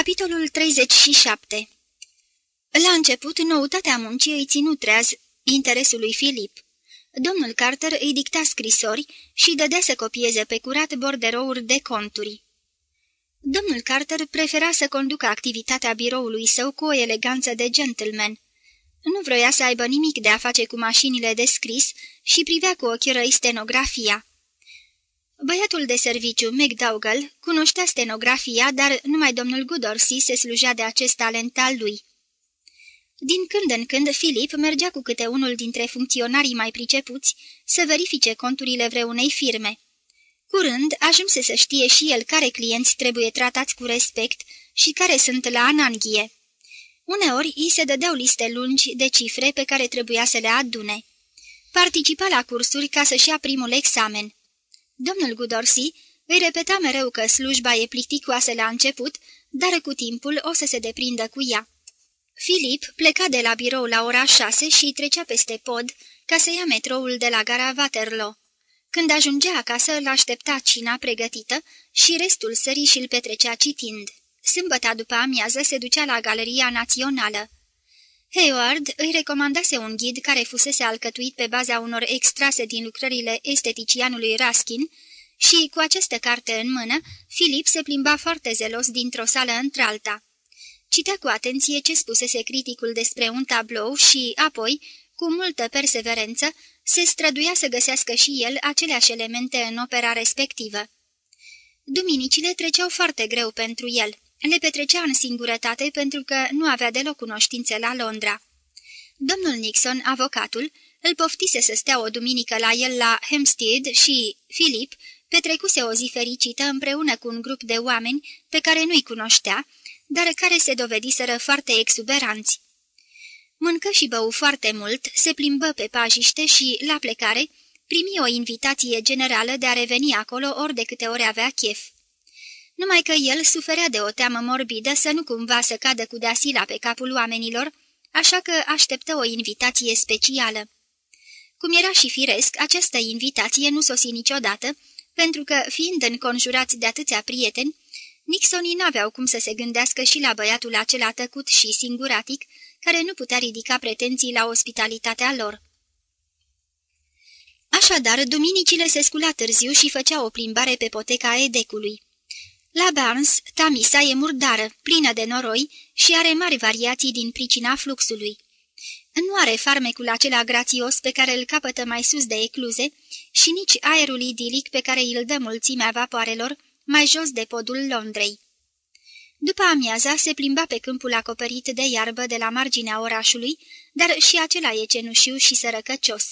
Capitolul 37 La început, noutatea muncii îi ținut treaz interesul lui Filip. Domnul Carter îi dicta scrisori și dădea să copieze pe curat borderouri de conturi. Domnul Carter prefera să conducă activitatea biroului său cu o eleganță de gentleman. Nu vroia să aibă nimic de a face cu mașinile de scris și privea cu ochi răi stenografia. Băiatul de serviciu, McDougall, cunoștea stenografia, dar numai domnul Goodorsi se slujea de acest talent al lui. Din când în când, Filip mergea cu câte unul dintre funcționarii mai pricepuți să verifice conturile vreunei firme. Curând, ajunse să știe și el care clienți trebuie tratați cu respect și care sunt la ananghie. Uneori, îi se dădeau liste lungi de cifre pe care trebuia să le adune. Participa la cursuri ca să-și ia primul examen. Domnul Gudorsi îi repeta mereu că slujba e plicticoasă la început, dar cu timpul o să se deprindă cu ea. Filip pleca de la birou la ora șase și trecea peste pod ca să ia metroul de la gara Waterloo. Când ajungea acasă, îl aștepta cina pregătită și restul sării și-l petrecea citind. Sâmbăta după amiază se ducea la Galeria Națională. Hayward îi recomandase un ghid care fusese alcătuit pe baza unor extrase din lucrările esteticianului Raskin și, cu această carte în mână, Filip se plimba foarte zelos dintr-o sală într-alta. Citea cu atenție ce spusese criticul despre un tablou și, apoi, cu multă perseverență, se străduia să găsească și el aceleași elemente în opera respectivă. Duminicile treceau foarte greu pentru el. Le petrecea în singurătate pentru că nu avea deloc cunoștințe la Londra. Domnul Nixon, avocatul, îl poftise să stea o duminică la el la Hampstead și Philip petrecuse o zi fericită împreună cu un grup de oameni pe care nu-i cunoștea, dar care se dovediseră foarte exuberanți. Mâncă și bău foarte mult, se plimbă pe pajiște și, la plecare, primi o invitație generală de a reveni acolo ori de câte ori avea chef numai că el suferea de o teamă morbidă să nu cumva să cadă cu deasila pe capul oamenilor, așa că așteptă o invitație specială. Cum era și firesc, această invitație nu sosi niciodată, pentru că, fiind înconjurați de atâția prieteni, Nixonii n-aveau cum să se gândească și la băiatul acela tăcut și singuratic, care nu putea ridica pretenții la ospitalitatea lor. Așadar, duminicile se scula târziu și făcea o plimbare pe poteca edecului. La Barnes, Tamisa e murdară, plină de noroi și are mari variații din pricina fluxului. Nu are farmecul acela grațios pe care îl capătă mai sus de ecluze și nici aerul idilic pe care îl dă mulțimea vapoarelor mai jos de podul Londrei. După amiaza se plimba pe câmpul acoperit de iarbă de la marginea orașului, dar și acela e cenușiu și sărăcăcios.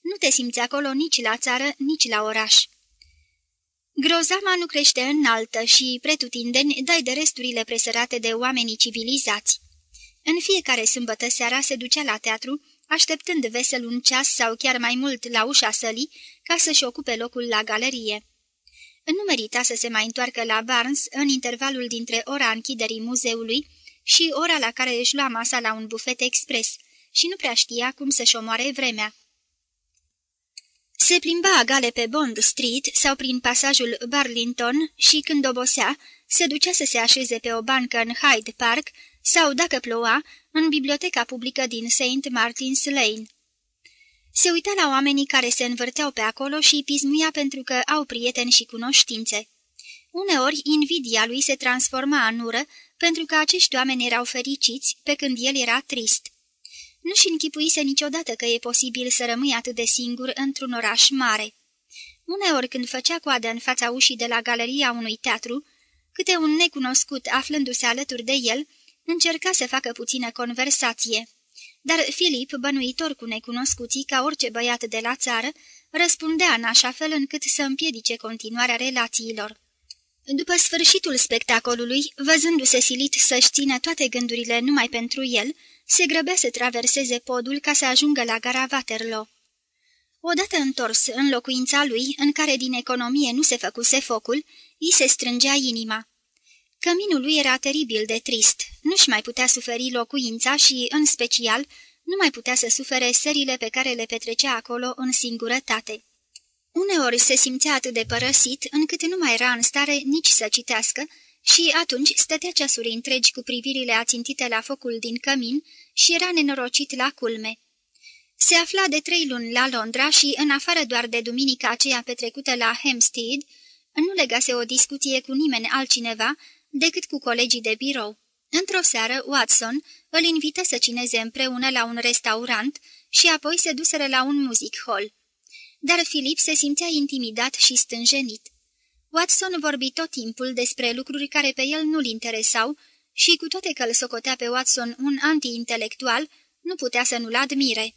Nu te simți acolo nici la țară, nici la oraș. Grozama nu crește înaltă și, pretutindeni, dai de resturile presărate de oamenii civilizați. În fiecare sâmbătă seara se ducea la teatru, așteptând vesel un ceas sau chiar mai mult la ușa sălii, ca să-și ocupe locul la galerie. Nu merita să se mai întoarcă la Barnes în intervalul dintre ora închiderii muzeului și ora la care își lua masa la un bufet expres și nu prea știa cum să-și omoare vremea. Se plimba agale pe Bond Street sau prin pasajul Burlington și când obosea, se ducea să se așeze pe o bancă în Hyde Park sau, dacă ploua, în biblioteca publică din St. Martin's Lane. Se uita la oamenii care se învârteau pe acolo și pismuia pentru că au prieteni și cunoștințe. Uneori, invidia lui se transforma în ură pentru că acești oameni erau fericiți, pe când el era trist. Nu-și închipuise niciodată că e posibil să rămâi atât de singur într-un oraș mare. Uneori când făcea coadă în fața ușii de la galeria unui teatru, câte un necunoscut aflându-se alături de el, încerca să facă puțină conversație. Dar Filip, bănuitor cu necunoscuții ca orice băiat de la țară, răspundea în așa fel încât să împiedice continuarea relațiilor. După sfârșitul spectacolului, văzându-se silit să-și țină toate gândurile numai pentru el, se grăbea să traverseze podul ca să ajungă la gara Waterloo. Odată întors în locuința lui, în care din economie nu se făcuse focul, îi se strângea inima. Căminul lui era teribil de trist, nu-și mai putea suferi locuința și, în special, nu mai putea să sufere serile pe care le petrecea acolo în singurătate. Uneori se simțea atât de părăsit, încât nu mai era în stare nici să citească și atunci stătea ceasuri întregi cu privirile ațintite la focul din cămin și era nenorocit la culme. Se afla de trei luni la Londra și, în afară doar de duminica aceea petrecută la Hampstead, nu legase o discuție cu nimeni altcineva decât cu colegii de birou. Într-o seară, Watson îl invită să cineze împreună la un restaurant și apoi se duseră la un music hall. Dar Filip se simțea intimidat și stânjenit. Watson vorbi tot timpul despre lucruri care pe el nu-l interesau și, cu toate că îl socotea pe Watson un anti-intelectual, nu putea să nu-l admire.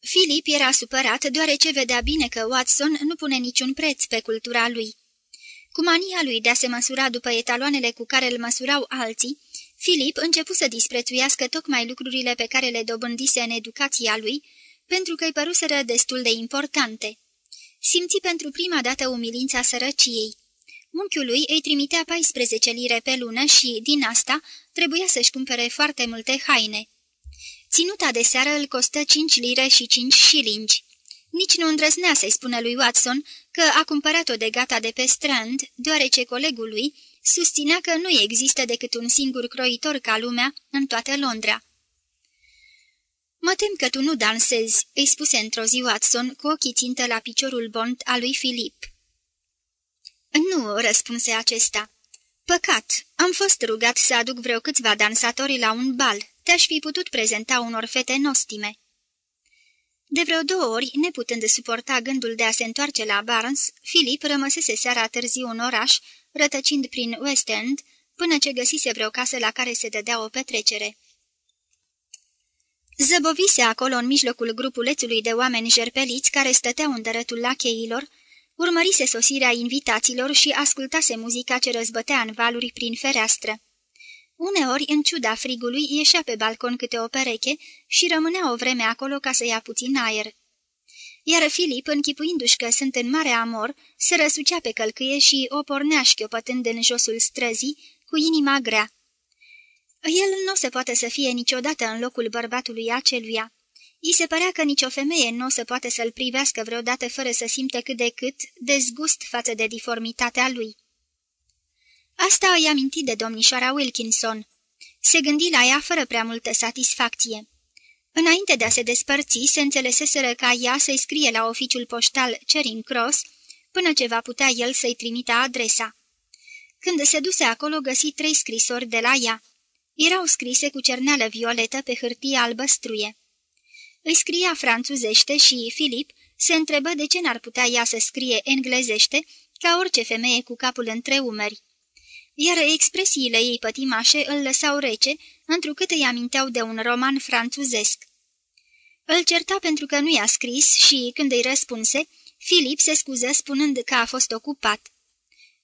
Filip era supărat deoarece vedea bine că Watson nu pune niciun preț pe cultura lui. Cu mania lui de a se măsura după etaloanele cu care îl măsurau alții, Filip începu să disprețuiască tocmai lucrurile pe care le dobândise în educația lui, pentru că îi păruseră destul de importante. Simți pentru prima dată umilința sărăciei. Unchiul lui îi trimitea 14 lire pe lună și, din asta, trebuia să-și cumpere foarte multe haine. Ținuta de seară îl costă 5 lire și 5 șilingi. Nici nu îndrăznea să-i spună lui Watson că a cumpărat-o de gata de pe strand, deoarece colegul lui susținea că nu există decât un singur croitor ca lumea în toată Londra. Mă tem că tu nu dansezi," îi spuse într-o zi Watson cu ochii țintă la piciorul bond al lui Filip. Nu," răspunse acesta. Păcat, am fost rugat să aduc vreo câțiva dansatori la un bal. Te-aș fi putut prezenta unor fete nostime." De vreo două ori, neputând suporta gândul de a se întoarce la Barnes, Filip rămăsese seara târziu în oraș, rătăcind prin West End, până ce găsise vreo casă la care se dădea o petrecere. Zăbovise acolo în mijlocul grupulețului de oameni jerpeliți care stăteau în dărătul lacheilor, urmărise sosirea invitaților și ascultase muzica ce răzbătea în valuri prin fereastră. Uneori, în ciuda frigului, ieșea pe balcon câte o pereche și rămânea o vreme acolo ca să ia puțin aer. Iar Filip, închipuindu-și că sunt în mare amor, se răsucea pe călcâie și o pornea șchiopătând în josul străzii, cu inima grea. El nu se poate să fie niciodată în locul bărbatului aceluia. I se părea că nicio femeie nu o să poate să-l privească vreodată fără să simtă cât de cât dezgust față de diformitatea lui. Asta îi aminti de domnișoara Wilkinson. Se gândi la ea fără prea multă satisfacție. Înainte de a se despărți, se înțeleseseră ca ea să-i scrie la oficiul poștal Charing Cross, până ce va putea el să-i trimită adresa. Când se duse acolo, găsi trei scrisori de la ea. Erau scrise cu cerneală violetă pe hârtie albăstruie. Îi scria franțuzește și Filip se întrebă de ce n-ar putea ea să scrie englezește ca orice femeie cu capul între umeri iar expresiile ei pătimașe îl lăsau rece, întrucât îi aminteau de un roman franțuzesc. Îl certa pentru că nu i-a scris și, când îi răspunse, Filip se scuză spunând că a fost ocupat.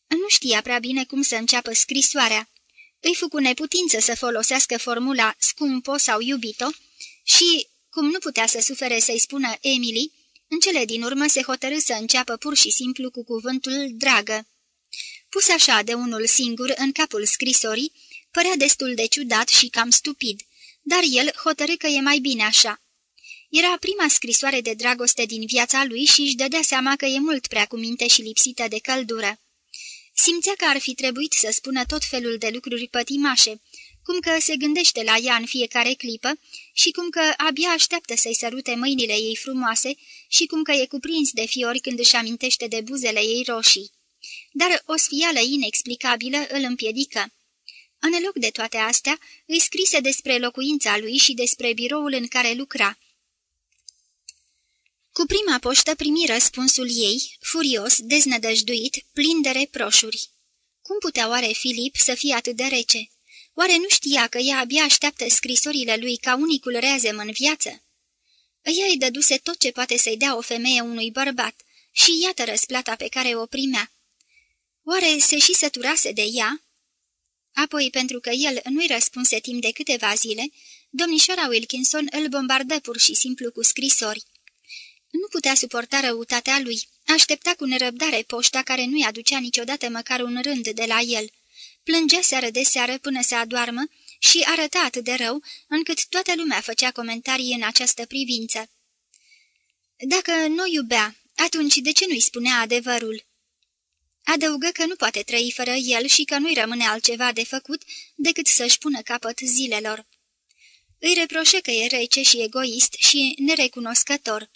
Nu știa prea bine cum să înceapă scrisoarea. Îi fu cu neputință să folosească formula scumpo sau iubito și, cum nu putea să sufere să-i spună Emily, în cele din urmă se hotărâ să înceapă pur și simplu cu cuvântul dragă. Pus așa de unul singur în capul scrisorii, părea destul de ciudat și cam stupid, dar el hotărâ că e mai bine așa. Era prima scrisoare de dragoste din viața lui și își dădea seama că e mult prea cu minte și lipsită de căldură. Simțea că ar fi trebuit să spună tot felul de lucruri pătimașe, cum că se gândește la ea în fiecare clipă și cum că abia așteaptă să-i sărute mâinile ei frumoase și cum că e cuprins de fiori când își amintește de buzele ei roșii dar o sfială inexplicabilă îl împiedică. În loc de toate astea, îi scrise despre locuința lui și despre biroul în care lucra. Cu prima poștă primi răspunsul ei, furios, deznădăjduit, plin de reproșuri. Cum putea oare Filip să fie atât de rece? Oare nu știa că ea abia așteaptă scrisorile lui ca unicul reazem în viață? Ea îi dăduse tot ce poate să-i dea o femeie unui bărbat și iată răsplata pe care o primea. Oare se și săturase de ea? Apoi, pentru că el nu-i răspunse timp de câteva zile, domnișoara Wilkinson îl bombardă pur și simplu cu scrisori. Nu putea suporta răutatea lui, aștepta cu nerăbdare poșta care nu-i aducea niciodată măcar un rând de la el. Plângea seară de seară până să adoarmă și arăta atât de rău, încât toată lumea făcea comentarii în această privință. Dacă nu iubea, atunci de ce nu-i spunea adevărul? Adăugă că nu poate trăi fără el și că nu-i rămâne altceva de făcut decât să-și pună capăt zilelor. Îi reproșe că e rece și egoist și nerecunoscător.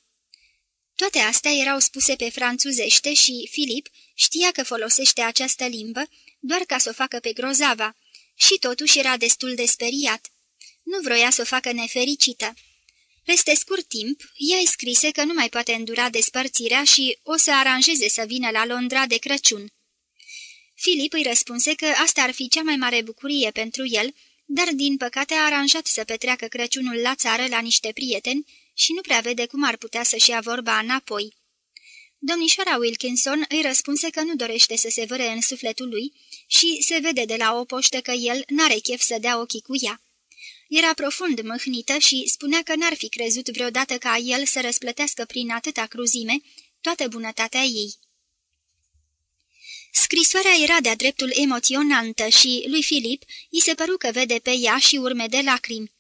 Toate astea erau spuse pe franțuzește și Filip știa că folosește această limbă doar ca să o facă pe grozava și totuși era destul de speriat. Nu vroia să o facă nefericită. Peste scurt timp, ea îi scrise că nu mai poate îndura despărțirea și o să aranjeze să vină la Londra de Crăciun. Filip îi răspunse că asta ar fi cea mai mare bucurie pentru el, dar din păcate a aranjat să petreacă Crăciunul la țară la niște prieteni și nu prea vede cum ar putea să-și ia vorba înapoi. Domnișoara Wilkinson îi răspunse că nu dorește să se văre în sufletul lui și se vede de la o poștă că el n-are chef să dea ochii cu ea. Era profund mâhnită și spunea că n-ar fi crezut vreodată ca el să răsplătească prin atâta cruzime toată bunătatea ei. Scrisoarea era de-a dreptul emoționantă și lui Filip îi se păru că vede pe ea și urme de lacrimi.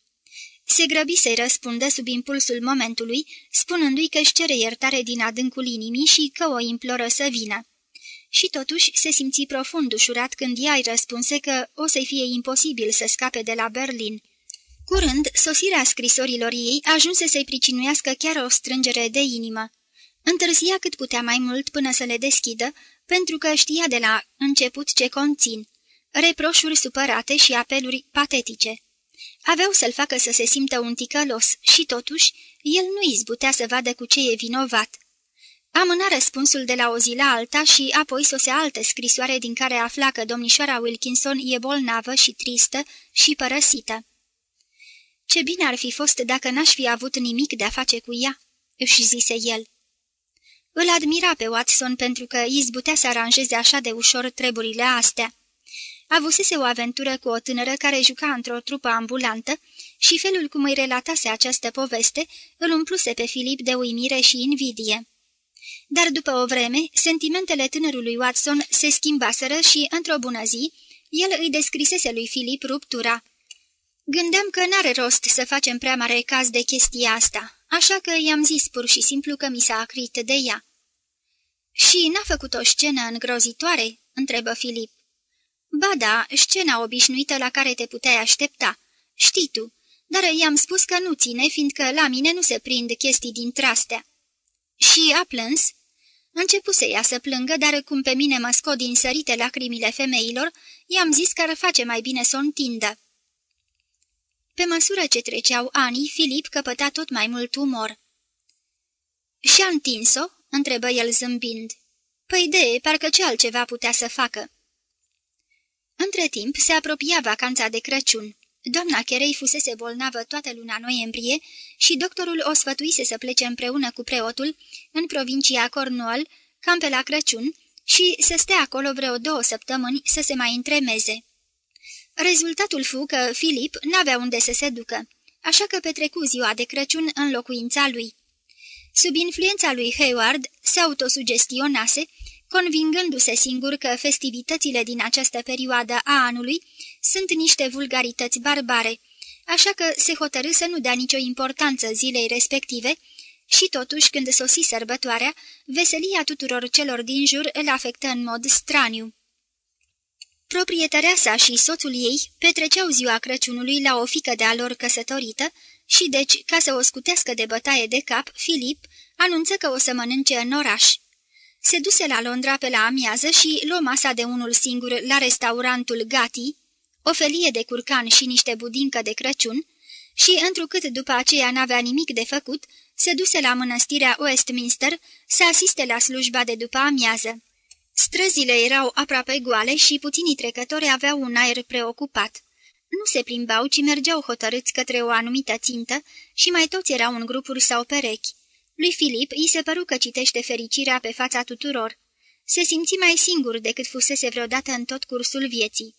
Se grăbi să-i răspundă sub impulsul momentului, spunându-i că își cere iertare din adâncul inimii și că o imploră să vină. Și totuși se simți profund ușurat când ea îi răspunse că o să-i fie imposibil să scape de la Berlin. Curând, sosirea scrisorilor ei ajunse să-i pricinuiască chiar o strângere de inimă. Întârzia cât putea mai mult până să le deschidă, pentru că știa de la început ce conțin, reproșuri supărate și apeluri patetice. Aveau să-l facă să se simtă un ticălos și totuși el nu izbutea să vadă cu ce e vinovat. Amâna răspunsul de la o zi la alta și apoi sosea altă scrisoare din care afla că domnișoara Wilkinson e bolnavă și tristă și părăsită. Ce bine ar fi fost dacă n-aș fi avut nimic de a face cu ea," își zise el. Îl admira pe Watson pentru că izbutea să aranjeze așa de ușor treburile astea. Avusese o aventură cu o tânără care juca într-o trupă ambulantă și felul cum îi relatase această poveste îl umpluse pe Filip de uimire și invidie. Dar după o vreme, sentimentele tânărului Watson se schimbaseră și, într-o bună zi, el îi descrisese lui Filip ruptura. Gândeam că n-are rost să facem prea mare caz de chestia asta, așa că i-am zis pur și simplu că mi s-a acrit de ea. Și n-a făcut o scenă îngrozitoare?" întrebă Filip. Ba da, scena obișnuită la care te puteai aștepta. Știi tu, dar i-am spus că nu ține, fiindcă la mine nu se prind chestii din trastea. Și a plâns? Începuse ea să plângă, dar cum pe mine mă scot din sărite lacrimile femeilor, i-am zis că ar face mai bine să o întindă. Pe măsură ce treceau anii, Filip căpăta tot mai mult umor. Și-a întins-o?" întrebă el zâmbind. Păi de, parcă ce altceva putea să facă." Între timp se apropia vacanța de Crăciun. Doamna Cherei fusese bolnavă toată luna noiembrie și doctorul o sfătuise să plece împreună cu preotul în provincia Cornwall, cam pe la Crăciun, și să stea acolo vreo două săptămâni să se mai întremeze. Rezultatul fu că Filip n-avea unde să se ducă, așa că petrecu ziua de Crăciun în locuința lui. Sub influența lui Hayward se autosugestionase convingându-se singur că festivitățile din această perioadă a anului sunt niște vulgarități barbare, așa că se hotărâ să nu dea nicio importanță zilei respective și totuși, când sosi sărbătoarea, veselia tuturor celor din jur îl afectă în mod straniu. Proprietărea sa și soțul ei petreceau ziua Crăciunului la o fică de-a lor căsătorită și deci, ca să o scutească de bătaie de cap, Filip anunță că o să mănânce în oraș. Se duse la Londra pe la amiază și luă masa de unul singur la restaurantul Gati, o felie de curcan și niște budincă de Crăciun, și, întrucât după aceea n-avea nimic de făcut, se duse la mănăstirea Westminster să asiste la slujba de după amiază. Străzile erau aproape goale și puținii trecători aveau un aer preocupat. Nu se plimbau, ci mergeau hotărâți către o anumită țintă și mai toți erau în grupuri sau perechi. Lui Filip îi se păru că citește fericirea pe fața tuturor. Se simți mai singur decât fusese vreodată în tot cursul vieții.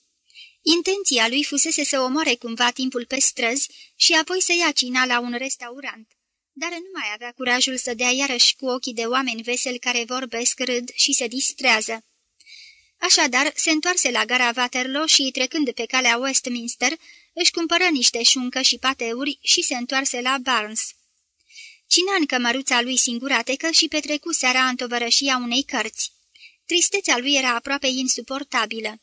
Intenția lui fusese să omoare cumva timpul pe străzi și apoi să ia cina la un restaurant. Dar nu mai avea curajul să dea iarăși cu ochii de oameni veseli care vorbesc, râd și se distrează. Așadar, se întoarse la gara Waterloo și, trecând pe calea Westminster, își cumpără niște șuncă și pateuri și se întoarse la Barnes. Cina în cămăruța lui singuratecă și petrecu seara în tovărășia unei cărți. Tristețea lui era aproape insuportabilă.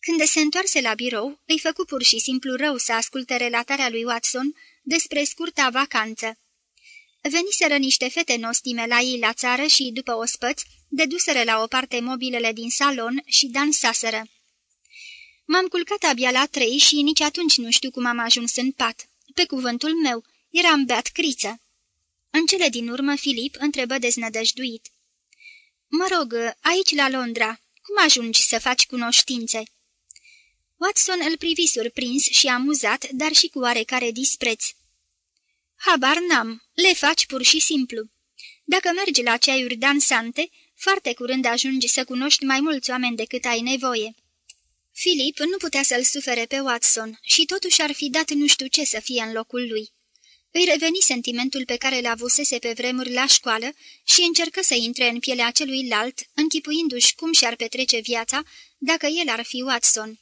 Când se întoarse la birou, îi făcu pur și simplu rău să asculte relatarea lui Watson despre scurta vacanță. Veniseră niște fete nostime la ei la țară și, după ospăț, deduseră la o parte mobilele din salon și dansaseră. M-am culcat abia la trei și nici atunci nu știu cum am ajuns în pat. Pe cuvântul meu, eram beat criță. În cele din urmă, Filip întrebă deznădăjduit. Mă rog, aici la Londra, cum ajungi să faci cunoștințe?" Watson îl privi surprins și amuzat, dar și cu oarecare dispreț. Habar n-am, le faci pur și simplu. Dacă mergi la ceaiuri dansante, foarte curând ajungi să cunoști mai mulți oameni decât ai nevoie." Filip nu putea să-l sufere pe Watson și totuși ar fi dat nu știu ce să fie în locul lui. Îi reveni sentimentul pe care l-avusese pe vremuri la școală și încercă să intre în pielea celuilalt, închipuindu-și cum și-ar petrece viața dacă el ar fi Watson.